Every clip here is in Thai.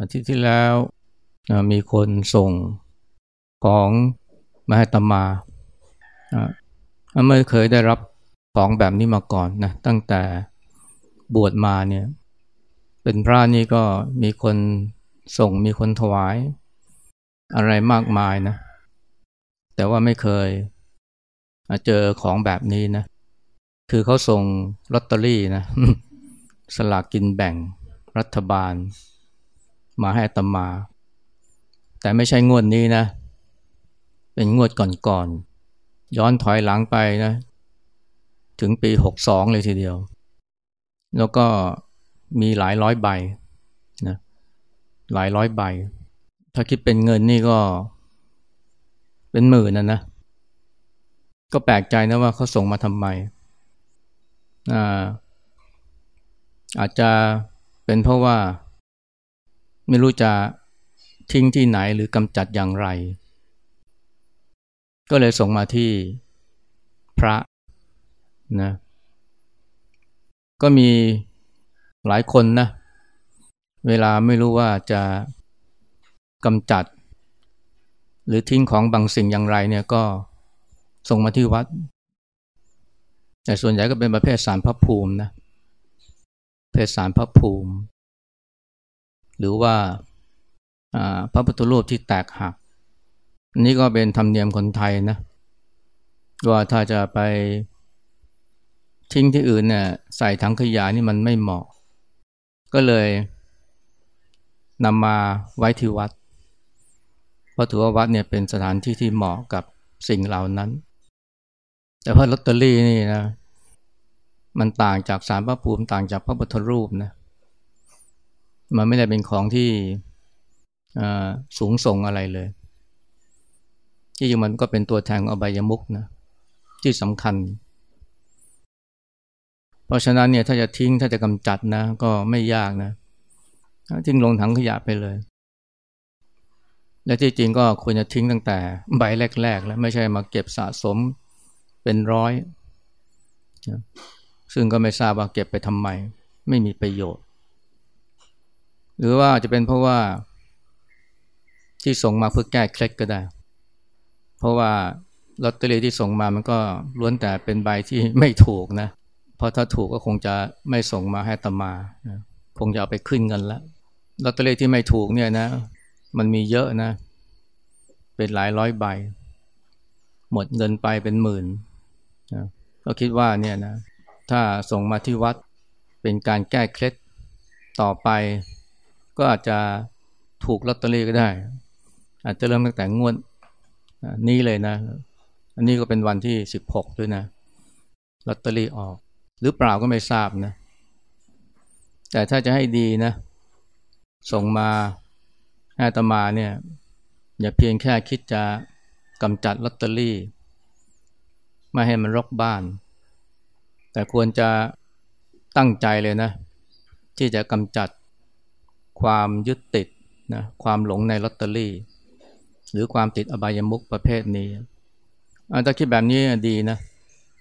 อาทิตย์ที่แล้วมีคนส่งของมาให้ตมาไม่เคยได้รับของแบบนี้มาก่อนนะตั้งแต่บวชมาเนี่ย เป็นพระนี่ก็มีคนส่งมีคนถวาย อะไรมากมายนะ แต่ว่าไม่เคยเจอของแบบนี้นะ คือเขาส่งลอตเตอรี่นะ สลากกินแบ่งรัฐบาล มาให้ตมา แต่ไม่ใช่งวดนี้นะ เป็นงวดก่อนๆย้อนถอยหลังไปนะ ถึงปีหกสองเลยทีเดียว แล้วก็มีหลายร้อยใบนะหลายร้อยใบ ถ้าคิดเป็นเงินนี่ก็ เป็นหมื่นนะนะ ก็แปลกใจนะว่าเขาส่งมาทำไมอ่าอาจจะเป็นเพราะว่า ไม่รู้จะทิ้งที่ไหนหรือกำจัดอย่างไร ก็เลยส่งมาที่พระนะก็มีหลายคนนะ เวลาไม่รู้ว่าจะกำจัด หรือทิ้งของบางสิ่งอย่างไรเนี่ยก็ส่งมาที่วัด แต่ส่วนใหญ่ก็เป็นประเภทสารพระภูมินะเพศสารพระภูมิ หรือว่าพระพุทธรูปที่แตกหักนี่ก็เป็นธรรมเนียมคนไทยนะว่าถ้าจะไปทิ้งที่อื่นเนี่ยใส่ถังขยะนี่มันไม่เหมาะ ก็เลยนำมาไว้ที่วัดเพราะถือว่าวัดเนี่ยเป็นสถานที่ที่เหมาะกับสิ่งเหล่านั้น แต่พระลอตเตอรี่นี่นะมันต่างจากสารพระภูมิต่างจากพระพุทธรูปนะ มันไม่ได้เป็นของที่สูงส่งอะไรเลย ที่จริงมันก็เป็นตัวแทนของอบายมุกนะที่สำคัญ เพราะฉะนั้นเนี่ยถ้าจะทิ้งถ้าจะกำจัดนะ ก็ไม่ยากนะทิ้งลงถังขยะไปเลย และที่จริงก็ควรจะทิ้งตั้งแต่ใบแรก ๆ แล้วไม่ใช่มาเก็บสะสมเป็นร้อย ซึ่งก็ไม่ทราบว่าเก็บไปทำไม ไม่มีประโยชน์ หรือว่าจะเป็นเพราะว่าที่ส่งมาเพื่อแก้เคล็ดก็ได้ เพราะว่าลอตเตอรี่ที่ส่งมามันก็ล้วนแต่เป็นใบที่ไม่ถูกนะ เพราะถ้าถูกก็คงจะไม่ส่งมาให้ตมานะคงจะเอาไปขึ้นเงินแล้วลอตเตอรี่ที่ไม่ถูกเนี่ยนะ มันมีเยอะนะ เป็นหลายร้อยใบ หมดเงินไปเป็นหมื่นนะก็คิดว่าเนี่ยนะ ถ้าส่งมาที่วัดเป็นการแก้เคล็ดต่อไป ก็อาจจะถูกลอตเตอรี่ก็ได้ อาจจะเริ่มตั้งแต่งวดนี้เลยนะ อันนี้ก็เป็นวันที่สิบหกด้วยนะลอตเตอรี่ออก หรือเปล่าก็ไม่ทราบนะ แต่ถ้าจะให้ดีนะ ส่งมาให้ตมาเนี่ย อย่าเพียงแค่คิดจะกำจัดลอตเตอรี่ ไม่ให้มันรกบ้าน แต่ควรจะตั้งใจเลยนะ ที่จะกำจัด ความยึดติดนะความหลงในลอตเตอรี่ หรือความติดอบายมุกประเภทนี้ถ้าคิดแบบนี้ดีนะ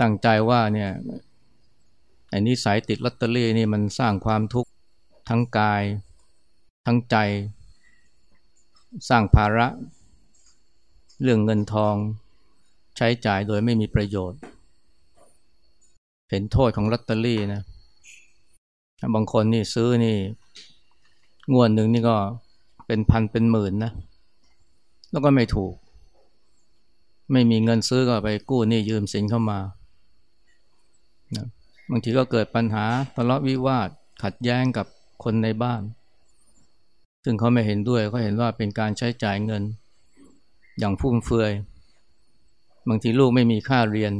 ตั้งใจว่าเนี่ยไอ้นิสัยติดลอตเตอรี่นี่มันสร้างความทุกข์ทั้งกาย ทั้งใจ สร้างภาระ เรื่องเงินทองใช้จ่ายโดยไม่มีประโยชน์ เห็นโทษของลอตเตอรี่นะบางคนนี่ซื้อนี่ งวดหนึ่งนี่ก็เป็นพันเป็นหมื่นนะ แล้วก็ไม่ถูก ไม่มีเงินซื้อก็ไปกู้นี่ยืมสินเข้ามานะบางทีก็เกิดปัญหาทะเลาะวิวาทขัดแย้งกับคนในบ้าน ซึ่งเขาไม่เห็นด้วยเขาเห็นว่าเป็นการใช้จ่ายเงิน อย่างฟุ่มเฟือย บางทีลูกไม่มีค่าเรียน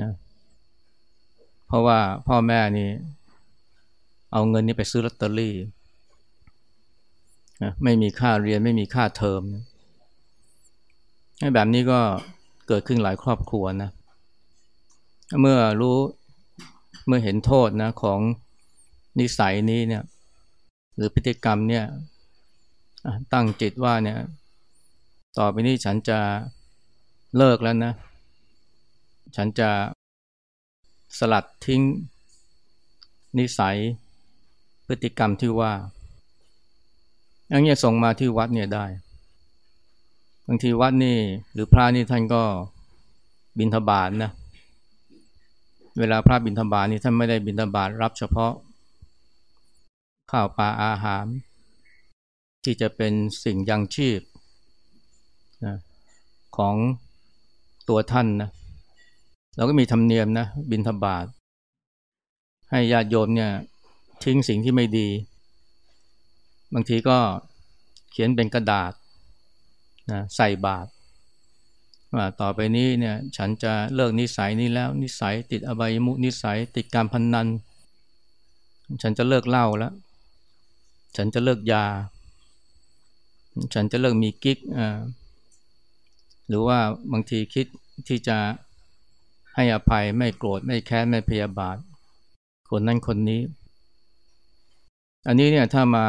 นะเพราะว่าพ่อแม่นี่เอาเงินนี้ไปซื้อลอตเตอรี่ นะไม่มีค่าเรียนไม่มีค่าเทอมนะแบบนี้ก็เกิดขึ้นหลายครอบครัวนะ เมื่อรู้เมื่อเห็นโทษนะของนิสัยนี้เนี่ย หรือพฤติกรรมเนี่ยตั้งจิตว่าเนี่ย ต่อไปนี้ฉันจะเลิกแล้วนะ ฉันจะสลัดทิ้งนิสัยพฤติกรรมที่ว่า อย่างนี้ยส่งมาที่วัดเนี่ยได้ บางทีวัดนี่ หรือพระนี่ท่านก็บินทบาทนะเวลาพระบินทบาทนี่ท่านไม่ได้บินทบาทรับเฉพาะ ข้าวปลาอาหาร ที่จะเป็นสิ่งยังชีพนะของตัวท่านนะเราก็มีธรรมเนียมนะบินทบาท ให้ญาติโยมเนี่ยทิ้งสิ่งที่ไม่ดี บางทีก็เขียนเป็นกระดาษนะใส่บาตรว่าต่อไปนี้เนี่ยฉันจะเลิกนิสัยนี้แล้ว นิสัยติดอบายมุนิสัยติดการพนนัน ฉันจะเลิกเหล้าแล้ว ฉันจะเลิกยา ฉันจะเลิกมีกิ๊กอ่าหรือว่าบางทีคิดที่จะให้อภัยไม่โกรธไม่แค้นไม่พยาบาทคนนั้นคนนี้ อันนี้เนี่ยถ้ามา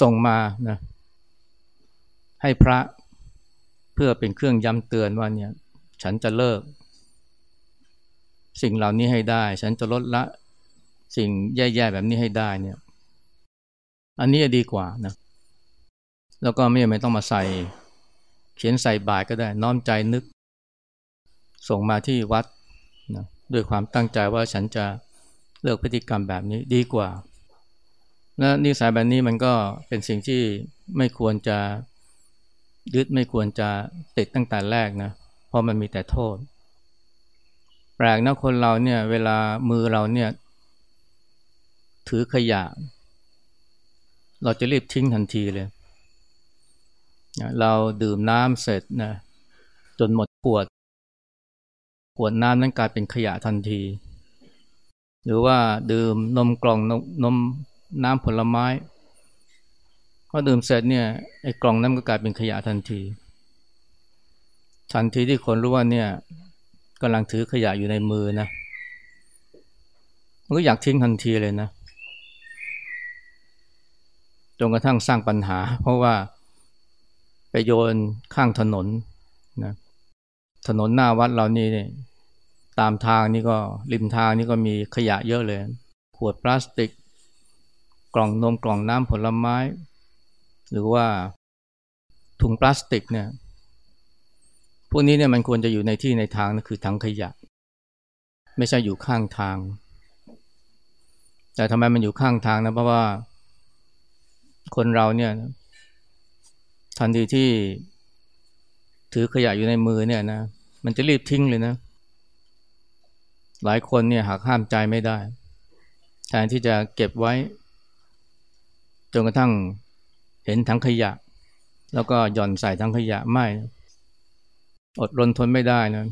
ส่งมานะให้พระเพื่อเป็นเครื่องย้ำเตือนว่าเนี่ยฉันจะเลิก สิ่งเหล่านี้ให้ได้ ฉันจะลดละสิ่งแย่ๆแบบนี้ให้ได้เนี่ย อันนี้ดีกว่านะแล้วก็ไม่ไม่ต้องมาใส่ เขียนใส่บาทก็ได้ น้อมใจนึก ส่งมาที่วัดนะด้วยความตั้งใจว่าฉันจะเลิกพฤติกรรมแบบนี้ดีกว่า และนิสัยแบบนี้มันก็เป็นสิ่งที่ไม่ควรจะยึดไม่ควรจะติดตั้งแต่แรกนะเพราะมันมีแต่โทษ แปลกนะคนเราเนี่ย เวลามือเราเนี่ย ถือขยะ เราจะรีบทิ้งทันทีเลย เราดื่มน้ำเสร็จนะจนหมดขวด ขวดน้ำนั้นกลายเป็นขยะทันที หรือว่าดื่มนมกล่องนมนม น้ำผลไม้พอดื่มเสร็จเนี่ยไอ้กล่องนั้นก็กลายเป็นขยะทันที ทันทีที่คนรู้ว่าเนี่ยกำลังถือขยะอยู่ในมือนะมันก็อยากทิ้งทันทีเลยนะจนกระทั่งสร้างปัญหา เพราะว่าไปโยนข้างถนนนะถนนหน้าวัดเรานี่เนี่ยตามทางนี่ก็ริมทางนี่ก็มีขยะเยอะเลย ขวดพลาสติก กล่องนมกล่องน้ำผลไม้ หรือว่าถุงพลาสติกเนี่ยพวกนี้เนี่ยมันควรจะอยู่ในที่ในทางนั่นคือถังขยะ ไม่ใช่อยู่ข้างทาง แต่ทำไมมันอยู่ข้างทางนะเพราะว่า คนเราเนี่ยทันทีที่ถือขยะอยู่ในมือเนี่ยนะมันจะรีบทิ้งเลยนะ หลายคนเนี่ยหากห้ามใจไม่ได้แทนที่จะเก็บไว้ จนกระทั่งเห็นทั้งขยะ แล้วก็หย่อนใส่ทั้งขยะไม่ อดรนทนไม่ได้นะ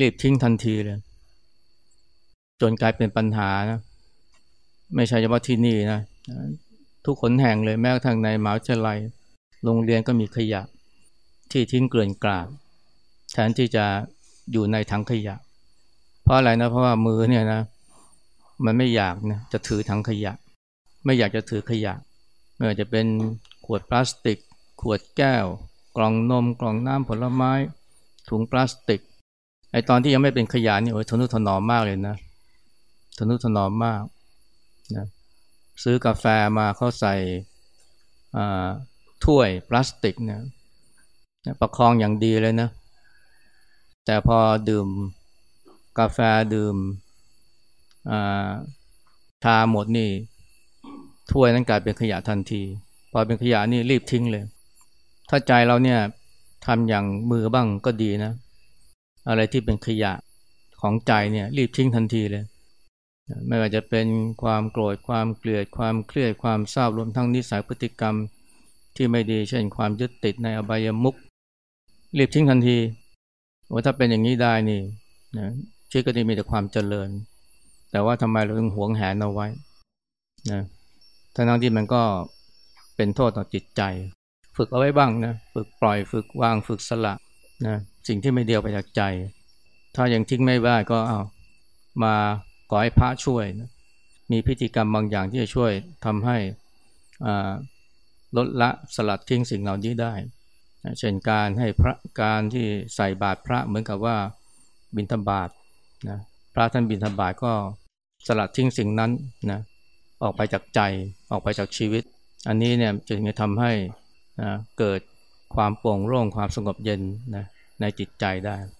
รีบทิ้งทันทีเลย จนกลายเป็นปัญหานะไม่ใช่เฉพาะที่นี่นะทุกคนแห่งเลยแม้กระทั่งในมหาวิทยาลัย โรงเรียนก็มีขยะ ที่ทิ้งเกลื่อนกลาดแทนที่จะอยู่ในถังขยะ เพราะอะไรนะเพราะว่ามือเนี่ยนะ มันไม่อยากนะจะถือถังขยะ ไม่อยากจะถือขยะไม่ว่าจะเป็นขวดพลาสติก ขวดแก้ว กล่องนม กล่องน้ำผลไม้ ถุงพลาสติก ไอตอนที่ยังไม่เป็นขยะนี่โอ้ยทนุถนอมมากเลยนะ ทนุถนอมมากนะซื้อกาแฟมาเขาใส่ถ้วยพลาสติกนี่ยประคองอย่างดีเลยนะ แต่พอดื่มกาแฟดื่มชาหมดนี่ ถ้วยนั้นกลายเป็นขยะทันที พอเป็นขยะนี่รีบทิ้งเลย ถ้าใจเราเนี่ยทำอย่างมือบ้างก็ดีนะ อะไรที่เป็นขยะของใจเนี่ยรีบทิ้งทันทีเลย ไม่ว่าจะเป็นความโกรธความเกลียดความเครียดความเศร้ารวมทั้งนิสัยพฤติกรรมที่ไม่ดี เช่นความยึดติดในอบายมุกรีบทิ้งทันทีว่าถ้าเป็นอย่างนี้ได้นี่นะชีวิตก็จะมีแต่ความเจริญ แต่ว่าทำไมเราถึงหวงแหนเอาไว้นะ ทั้งที่มันก็เป็นโทษต่อจิตใจ ฝึกเอาไว้บ้างนะฝึกปล่อยฝึกวางฝึกสละนะสิ่งที่ไม่เดียวไปจากใจ ถ้ายังทิ้งไม่ได้ก็เอามาขอให้พระช่วยนะมีพิธีกรรมบางอย่างที่จะช่วยทำให้ลดละสลัดทิ้งสิ่งเหล่านี้ได้เช่นการให้พระการที่ใส่บาตรพระเหมือนกับว่าบิณฑบาตนะพระท่านบิณฑบาตก็สลัดทิ้งสิ่งนั้นนะ ออกไปจากใจออกไปจากชีวิต อันนี้เนี่ยจะถึงจะทำให้นะเกิดความโปร่งโล่งความสงบเย็นนะในจิตใจได้